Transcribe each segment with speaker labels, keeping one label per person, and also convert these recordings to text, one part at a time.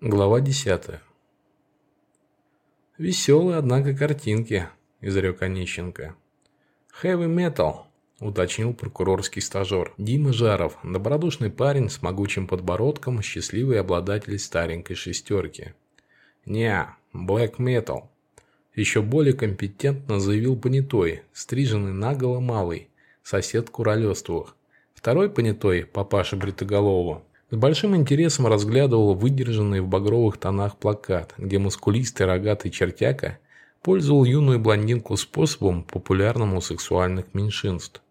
Speaker 1: Глава 10. «Веселые, однако, картинки», – изрек Онищенко. «Heavy metal», – уточнил прокурорский стажер. Дима Жаров, добродушный парень с могучим подбородком, счастливый обладатель старенькой шестерки. «Не, black metal», – еще более компетентно заявил понятой, стриженный наголо малый, сосед Куролёстовых. Второй понятой, папаша Бритоголового, с большим интересом разглядывал выдержанный в багровых тонах плакат, где мускулистый рогатый чертяка пользовал юную блондинку способом, популярным у сексуальных меньшинств.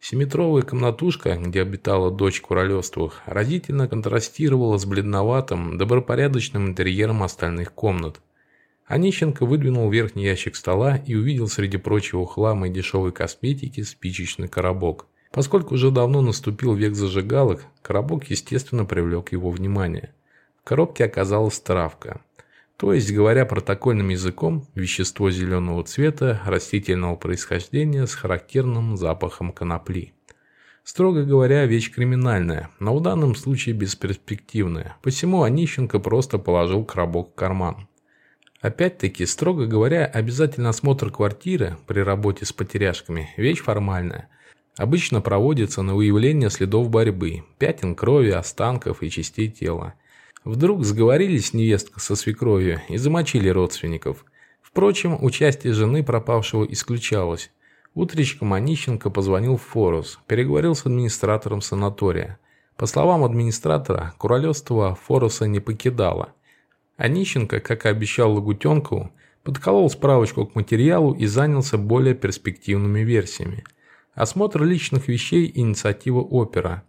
Speaker 1: Семитровая комнатушка, где обитала дочь Куролёстовых, разительно контрастировала с бледноватым, добропорядочным интерьером остальных комнат. Онищенко выдвинул верхний ящик стола и увидел среди прочего хлама и дешевой косметики спичечный коробок. Поскольку уже давно наступил век зажигалок, коробок, естественно, привлек его внимание. В коробке оказалась травка. То есть, говоря протокольным языком, вещество зеленого цвета, растительного происхождения с характерным запахом конопли. Строго говоря, вещь криминальная, но в данном случае бесперспективная, посему Онищенко просто положил коробок в карман. Опять-таки, строго говоря, обязательно осмотр квартиры при работе с потеряшками – вещь формальная – Обычно проводится на выявление следов борьбы, пятен крови, останков и частей тела. Вдруг сговорились невестка со свекровью и замочили родственников. Впрочем, участие жены пропавшего исключалось. Утречком Онищенко позвонил в Форус, переговорил с администратором санатория. По словам администратора, Куролёстова Форуса не покидала. Онищенко, как и обещал Лагутенкову, подколол справочку к материалу и занялся более перспективными версиями – Осмотр личных вещей – инициатива опера.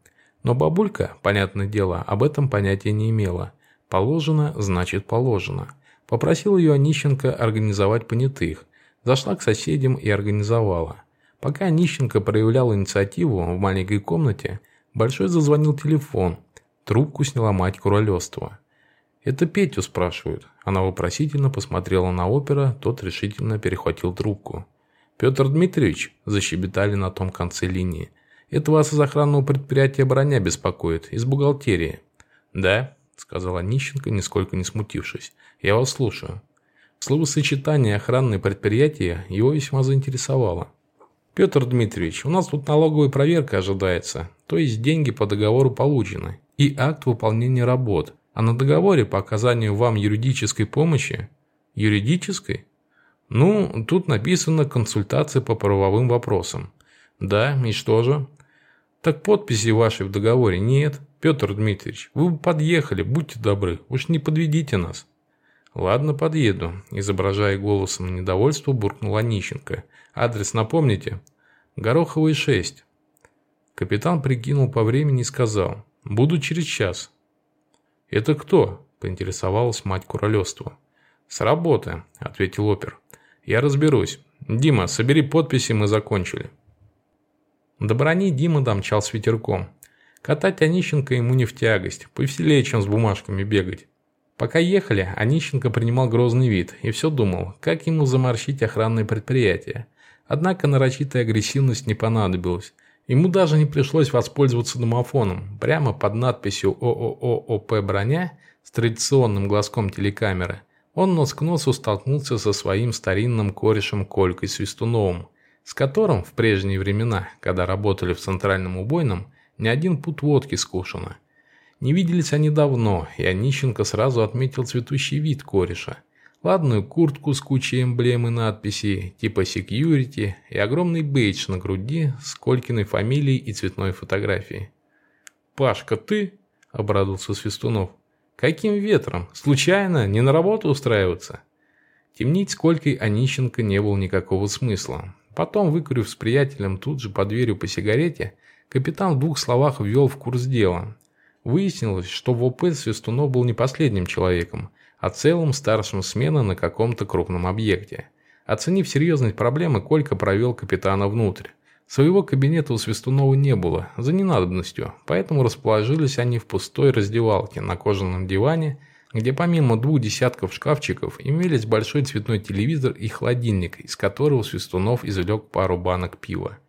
Speaker 1: Но бабулька, понятное дело, об этом понятия не имела. Положено – значит положено. Попросил ее Онищенко организовать понятых. Зашла к соседям и организовала. Пока Онищенко проявлял инициативу в маленькой комнате, Большой зазвонил телефон. Трубку сняла мать Куролёстова. «Это Петю?» – спрашивают. Она вопросительно посмотрела на опера, тот решительно перехватил трубку. «Петр Дмитриевич», – защебетали на том конце линии, – «это вас из охранного предприятия «Броня» беспокоит, из бухгалтерии». «Да», – сказала Нищенко, нисколько не смутившись, – «я вас слушаю». Словосочетание «охранное предприятие» его весьма заинтересовало. «Петр Дмитриевич, у нас тут налоговая проверка ожидается, то есть деньги по договору получены, и акт выполнения работ, а на договоре по оказанию вам юридической помощи...» «Юридической?» Ну, тут написано «консультация по правовым вопросам». Да, и что же? Так подписи вашей в договоре нет. Петр Дмитриевич, вы бы подъехали, будьте добры, уж не подведите нас. Ладно, подъеду, изображая голосом недовольство, буркнула Онищенко. Адрес напомните? Гороховый 6. Капитан прикинул по времени и сказал. Буду через час. Это кто? Поинтересовалась мать Куролёства. С работы, ответил опер. Я разберусь. Дима, собери подписи, мы закончили. До брони Дима домчал ветерком. Катать Онищенко ему не в тягость, повеселее, чем с бумажками бегать. Пока ехали, Онищенко принимал грозный вид и все думал, как ему заморщить охранное предприятие. Однако нарочитая агрессивность не понадобилась. Ему даже не пришлось воспользоваться домофоном. Прямо под надписью ООО ОП «Броня» с традиционным глазком телекамеры – он нос к носу столкнулся со своим старинным корешем Колькой Свистуновым, с которым в прежние времена, когда работали в центральном убойном, ни один пут водки скушено. Не виделись они давно, и Онищенко сразу отметил цветущий вид кореша. Ладную куртку с кучей эмблем и надписей, типа «Security» и огромный бейдж на груди с Колькиной фамилией и цветной фотографией. «Пашка, ты?» – обрадовался Свистунов. Каким ветром? Случайно? Не на работу устраиваться? Темнить с Колькой Онищенко не было никакого смысла. Потом, выкурив с приятелем тут же под дверью по сигарете, капитан в двух словах ввел в курс дела. Выяснилось, что в ОП Свистунов был не последним человеком, а целым старшим смены на каком-то крупном объекте. Оценив серьезность проблемы, Колька провел капитана внутрь. Своего кабинета у Свистунова не было, за ненадобностью, поэтому расположились они в пустой раздевалке на кожаном диване, где помимо двух десятков шкафчиков имелись большой цветной телевизор и холодильник, из которого Свистунов извлек пару банок пива.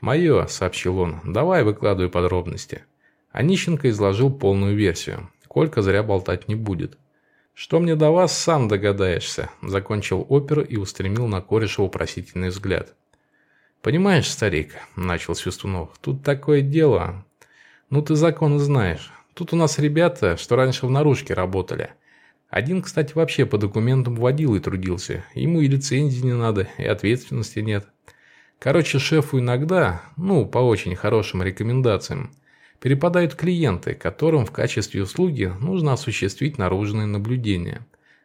Speaker 1: «Мое», – сообщил он, – «давай выкладывай подробности». Онищенко изложил полную версию. Колька зря болтать не будет. «Что мне до вас, сам догадаешься», – закончил опер и устремил на кореша вопросительный взгляд. «Понимаешь, старик», – начал Свистунов, – «тут такое дело. Ну, ты законы знаешь. Тут у нас ребята, что раньше в наружке работали. Один, кстати, вообще по документам водил и трудился. Ему и лицензии не надо, и ответственности нет. Короче, шефу иногда, ну, по очень хорошим рекомендациям, перепадают клиенты, которым в качестве услуги нужно осуществить наружное наблюдение.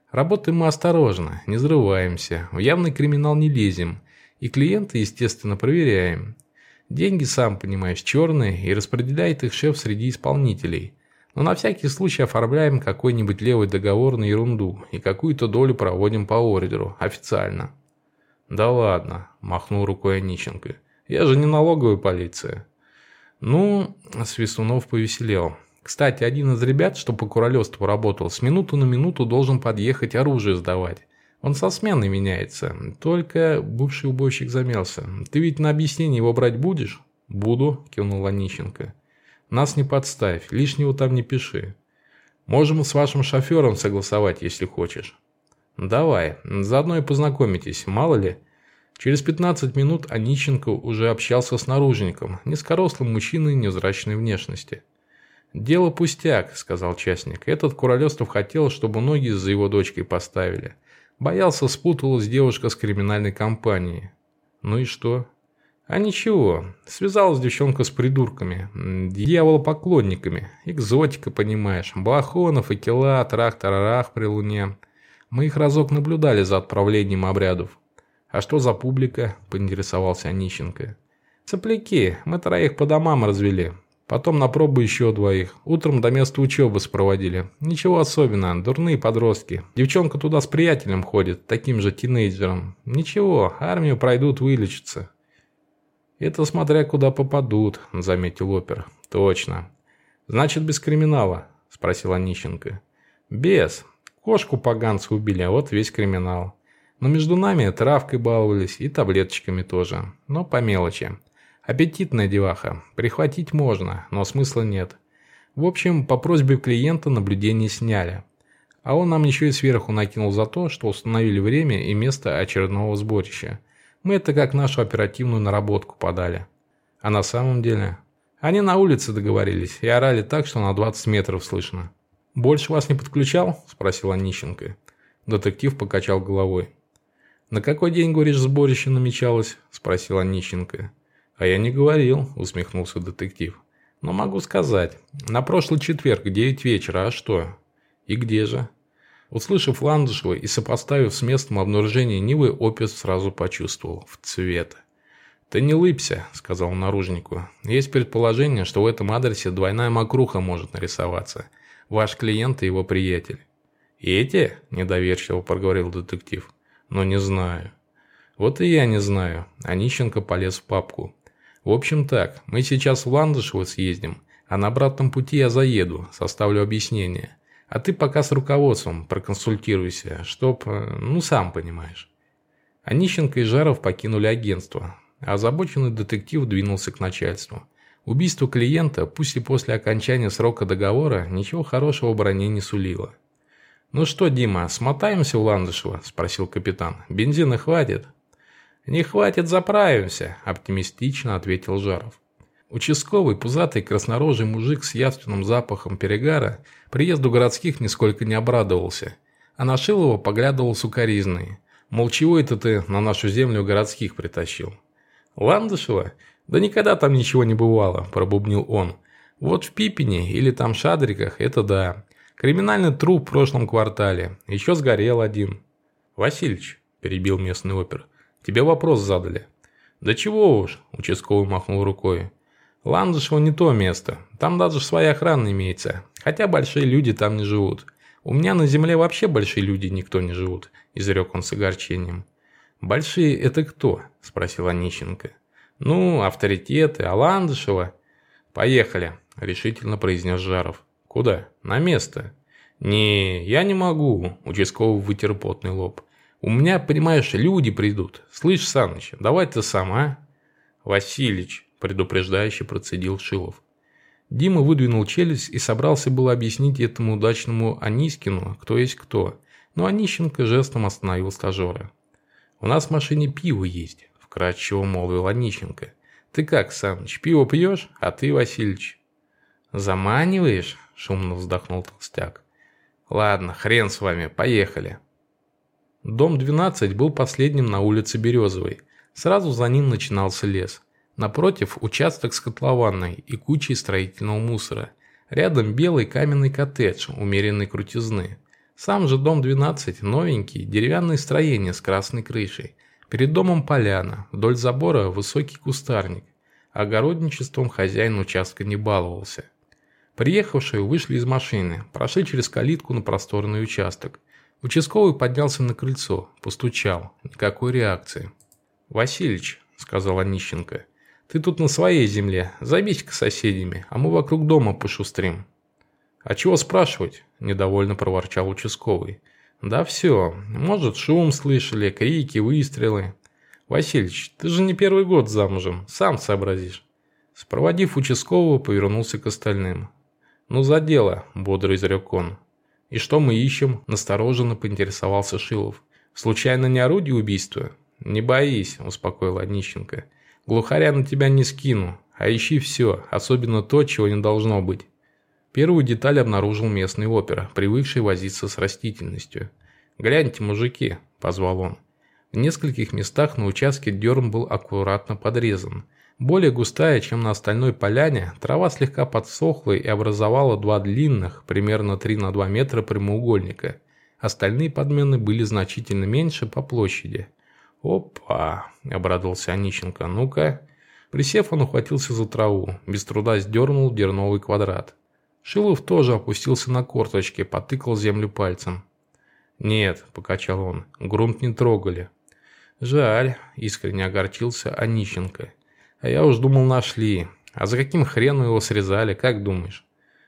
Speaker 1: Работаем мы осторожно, не взрываемся, в явный криминал не лезем, и клиента, естественно, проверяем. Деньги, сам понимаешь, черные, и распределяет их шеф среди исполнителей. Но на всякий случай оформляем какой-нибудь левый договор на ерунду и какую-то долю проводим по ордеру, официально. «Да ладно», – махнул рукой Онищенко. «Я же не налоговая полиция». Ну, Свистунов повеселел. Кстати, один из ребят, что по королевству работал, с минуту на минуту должен подъехать оружие сдавать. Он со смены меняется. Только бывший убойщик замялся. Ты ведь на объяснение его брать будешь? Буду, кивнул Онищенко. Нас не подставь, лишнего там не пиши. Можем с вашим шофером согласовать, если хочешь. Давай, заодно и познакомитесь, мало ли. Через 15 минут Онищенко уже общался с наружником, низкорослым мужчиной невзрачной внешности. «Дело пустяк», – сказал частник. «Этот Куролестов хотел, чтобы ноги за его дочкой поставили. Боялся, спуталась девушка с криминальной компанией. Ну и что? А ничего, связалась девчонка с придурками, дьяволопоклонниками, экзотика, понимаешь, Балахонов и кила, трах-тарарах при луне. Мы их разок наблюдали за отправлением обрядов. А что за публика, поинтересовался Онищенко. Цепляки, мы троих по домам развели. Потом на пробу еще двоих. Утром до места учебы спроводили. Ничего особенного, дурные подростки. Девчонка туда с приятелем ходит, таким же тинейджером. Ничего, армию пройдут, вылечатся. «Это смотря куда попадут», – заметил опер. «Точно. Значит, без криминала?» – спросил Онищенко. «Без. Кошку поганцы убили, а вот весь криминал. Но между нами травкой баловались и таблеточками тоже. Но по мелочи. Аппетитная деваха. Прихватить можно, но смысла нет. В общем, по просьбе клиента наблюдение сняли. А он нам еще и сверху накинул за то, что установили время и место очередного сборища. Мы это как нашу оперативную наработку подали. А на самом деле... Они на улице договорились и орали так, что на 20 метров слышно. «Больше вас не подключал?» – спросил Онищенко. Детектив покачал головой. «На какой день, говоришь, сборище намечалось?» – спросил Онищенко. «А я не говорил», – усмехнулся детектив. «Но могу сказать. На прошлый четверг, 9 вечера, а что?» «И где же?» Услышав Ландышева и сопоставив с местом обнаружения Нивы, Опис сразу почувствовал – в цвет. «Ты не лыбся», – сказал наружнику. «Есть предположение, что в этом адресе двойная мокруха может нарисоваться. Ваш клиент и его приятель». «Эти?» – недоверчиво проговорил детектив. «Но не знаю». «Вот и я не знаю». Онищенко полез в папку. «В общем так, мы сейчас в Ландышево съездим, а на обратном пути я заеду, составлю объяснение. А ты пока с руководством проконсультируйся, чтоб, э, ну сам понимаешь. Онищенко и Жаров покинули агентство, а озабоченный детектив двинулся к начальству. Убийство клиента, пусть и после окончания срока договора, ничего хорошего броне не сулило. «Ну что, Дима, смотаемся в Ландышево?» – спросил капитан. «Бензина хватит?» «Не хватит, заправимся», – оптимистично ответил Жаров. Участковый, пузатый, краснорожий мужик с явственным запахом перегара приезду городских нисколько не обрадовался, а на Шилова поглядывал сукоризный. Мол, чего это ты на нашу землю городских притащил? Ландышева? Да никогда там ничего не бывало, пробубнил он. Вот в Пипине или там Шадриках, это да. Криминальный труп в прошлом квартале. Еще сгорел один. Васильич, перебил местный опер, тебе вопрос задали. Да чего уж, участковый махнул рукой. Ландышево не то место. Там даже своя охрана имеется. Хотя большие люди там не живут. У меня на земле вообще большие люди никто не живут, изрек он с огорчением. Большие это кто? Спросил Онищенко. Ну, авторитеты, а Ландышева? Поехали, решительно произнес Жаров. Куда? На место. Не, я не могу, участковый вытер потный лоб. У меня, понимаешь, люди придут. Слышь, Саныч, давай ты сам, а? Василич, предупреждающе процедил Шилов. Дима выдвинул челюсть и собрался было объяснить этому удачному Анискину, кто есть кто, но Онищенко жестом остановил стажера. «У нас в машине пиво есть», – вкратчиво молвил Онищенко. «Ты как, Саныч, пиво пьешь, а ты, Васильевич?» «Заманиваешь?» – шумно вздохнул толстяк. «Ладно, хрен с вами, поехали». Дом 12 был последним на улице Березовой. Сразу за ним начинался лес – Напротив – участок с котлованной и кучей строительного мусора. Рядом белый каменный коттедж умеренной крутизны. Сам же дом 12 – новенький, деревянное строение с красной крышей. Перед домом поляна, вдоль забора высокий кустарник. Огородничеством хозяин участка не баловался. Приехавшие вышли из машины, прошли через калитку на просторный участок. Участковый поднялся на крыльцо, постучал. Никакой реакции. «Васильич», – сказал Онищенко, ты тут на своей земле, займись-ка соседями, а мы вокруг дома пошустрим». «А чего спрашивать?» – недовольно проворчал участковый. «Да все. Может, шум слышали, крики, выстрелы. Васильич, ты же не первый год замужем, сам сообразишь». Спроводив участкового, повернулся к остальным. «Ну, за дело», – бодро изрек он. «И что мы ищем?» – настороженно поинтересовался Шилов. «Случайно не орудие убийства?» «Не боись», – успокоил Онищенко. Глухаря на тебя не скину, а ищи все, особенно то, чего не должно быть. Первую деталь обнаружил местный опера, привыкший возиться с растительностью. «Гляньте, мужики», – позвал он. В нескольких местах на участке дерн был аккуратно подрезан. Более густая, чем на остальной поляне, трава слегка подсохла и образовала два длинных, примерно 3 на 2 метра прямоугольника. Остальные подмены были значительно меньше по площади. «Опа!» – обрадовался Онищенко. «Ну-ка!» Присев, он ухватился за траву, без труда сдернул дерновый квадрат. Шилов тоже опустился на корточки, потыкал землю пальцем. «Нет», – покачал он, – «грунт не трогали». «Жаль», – искренне огорчился Онищенко. «А я уж думал, нашли. А за каким хреном его срезали, как думаешь?»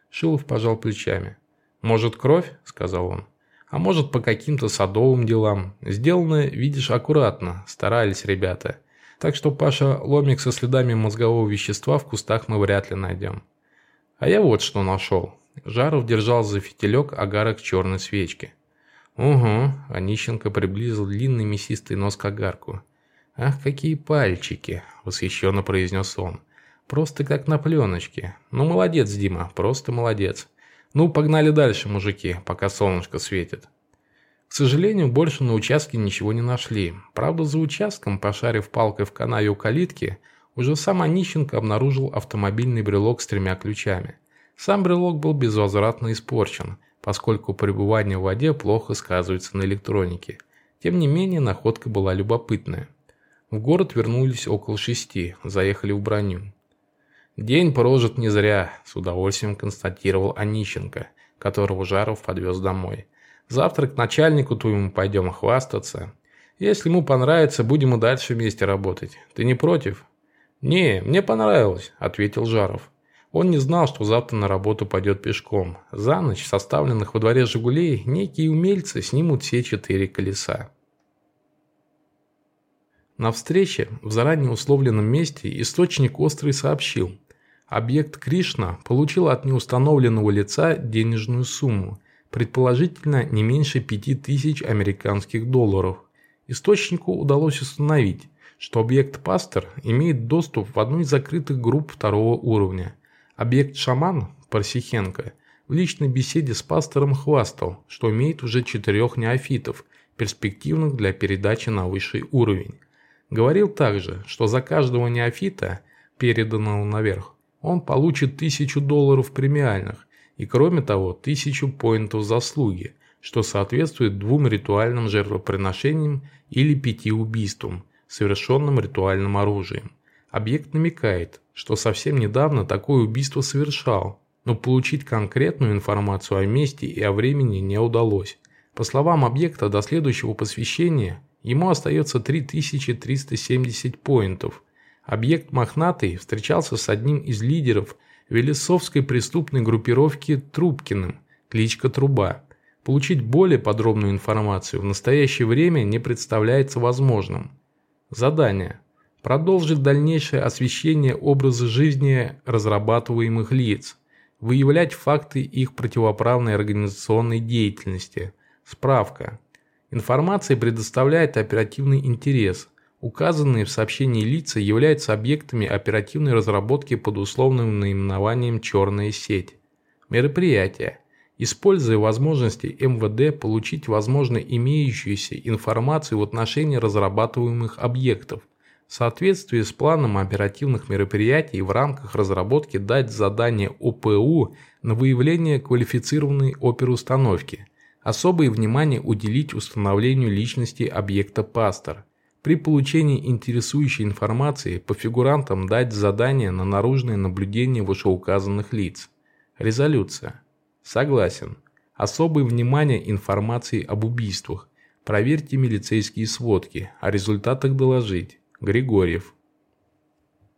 Speaker 1: Шилов пожал плечами. «Может, кровь?» – сказал он а может по каким-то садовым делам. Сделано, видишь, аккуратно, старались ребята. Так что, Паша, ломик со следами мозгового вещества в кустах мы вряд ли найдем. А я вот что нашел. Жаров держал за фитилек агарок черной свечки. «Угу», – Онищенко приблизил длинный мясистый нос к агарку. «Ах, какие пальчики!» – восхищенно произнес он. «Просто как на пленочке. Ну, молодец, Дима, просто молодец. Ну, погнали дальше, мужики, пока солнышко светит. К сожалению, больше на участке ничего не нашли. Правда, за участком, пошарив палкой в канаве у калитки, уже сам Онищенко обнаружил автомобильный брелок с тремя ключами. Сам брелок был безвозвратно испорчен, поскольку пребывание в воде плохо сказывается на электронике. Тем не менее, находка была любопытная. В город вернулись около шести, заехали в броню. «День прожит не зря», – с удовольствием констатировал Онищенко, которого Жаров подвез домой. «Завтра к начальнику твоему пойдем хвастаться. Если ему понравится, будем и дальше вместе работать. Ты не против?» «Не, мне понравилось», – ответил Жаров. Он не знал, что завтра на работу пойдет пешком. За ночь составленных во дворе «Жигулей» некие умельцы снимут все четыре колеса. На встрече в заранее условленном месте источник острый сообщил. Объект Кришна получил от неустановленного лица денежную сумму, предположительно не меньше 5000 американских долларов. Источнику удалось установить, что объект Пастор имеет доступ в одну из закрытых групп второго уровня. Объект Шаман Парсихенко в личной беседе с пастором хвастал, что имеет уже четырех неофитов, перспективных для передачи на высший уровень. Говорил также, что за каждого неофита, переданного наверх, он получит тысячу долларов премиальных и, кроме того, тысячу поинтов заслуги, что соответствует двум ритуальным жертвоприношениям или пяти убийствам, совершенным ритуальным оружием. Объект намекает, что совсем недавно такое убийство совершал, но получить конкретную информацию о месте и о времени не удалось. По словам объекта, до следующего посвящения Ему остается 3370 поинтов. Объект «Мохнатый» встречался с одним из лидеров Велесовской преступной группировки Трубкиным, кличка Труба. Получить более подробную информацию в настоящее время не представляется возможным. Задание. Продолжить дальнейшее освещение образа жизни разрабатываемых лиц. Выявлять факты их противоправной организационной деятельности. Справка. Информация предоставляет оперативный интерес. Указанные в сообщении лица являются объектами оперативной разработки под условным наименованием «Черная сеть». Мероприятие. Используя возможности МВД получить возможно имеющуюся информацию в отношении разрабатываемых объектов, в соответствии с планом оперативных мероприятий в рамках разработки дать задание ОПУ на выявление квалифицированной оперустановки. Особое внимание уделить установлению личности объекта пастор. При получении интересующей информации по фигурантам дать задание на наружное наблюдение вышеуказанных лиц. Резолюция. Согласен. Особое внимание информации об убийствах. Проверьте милицейские сводки, о результатах доложить. Григорьев.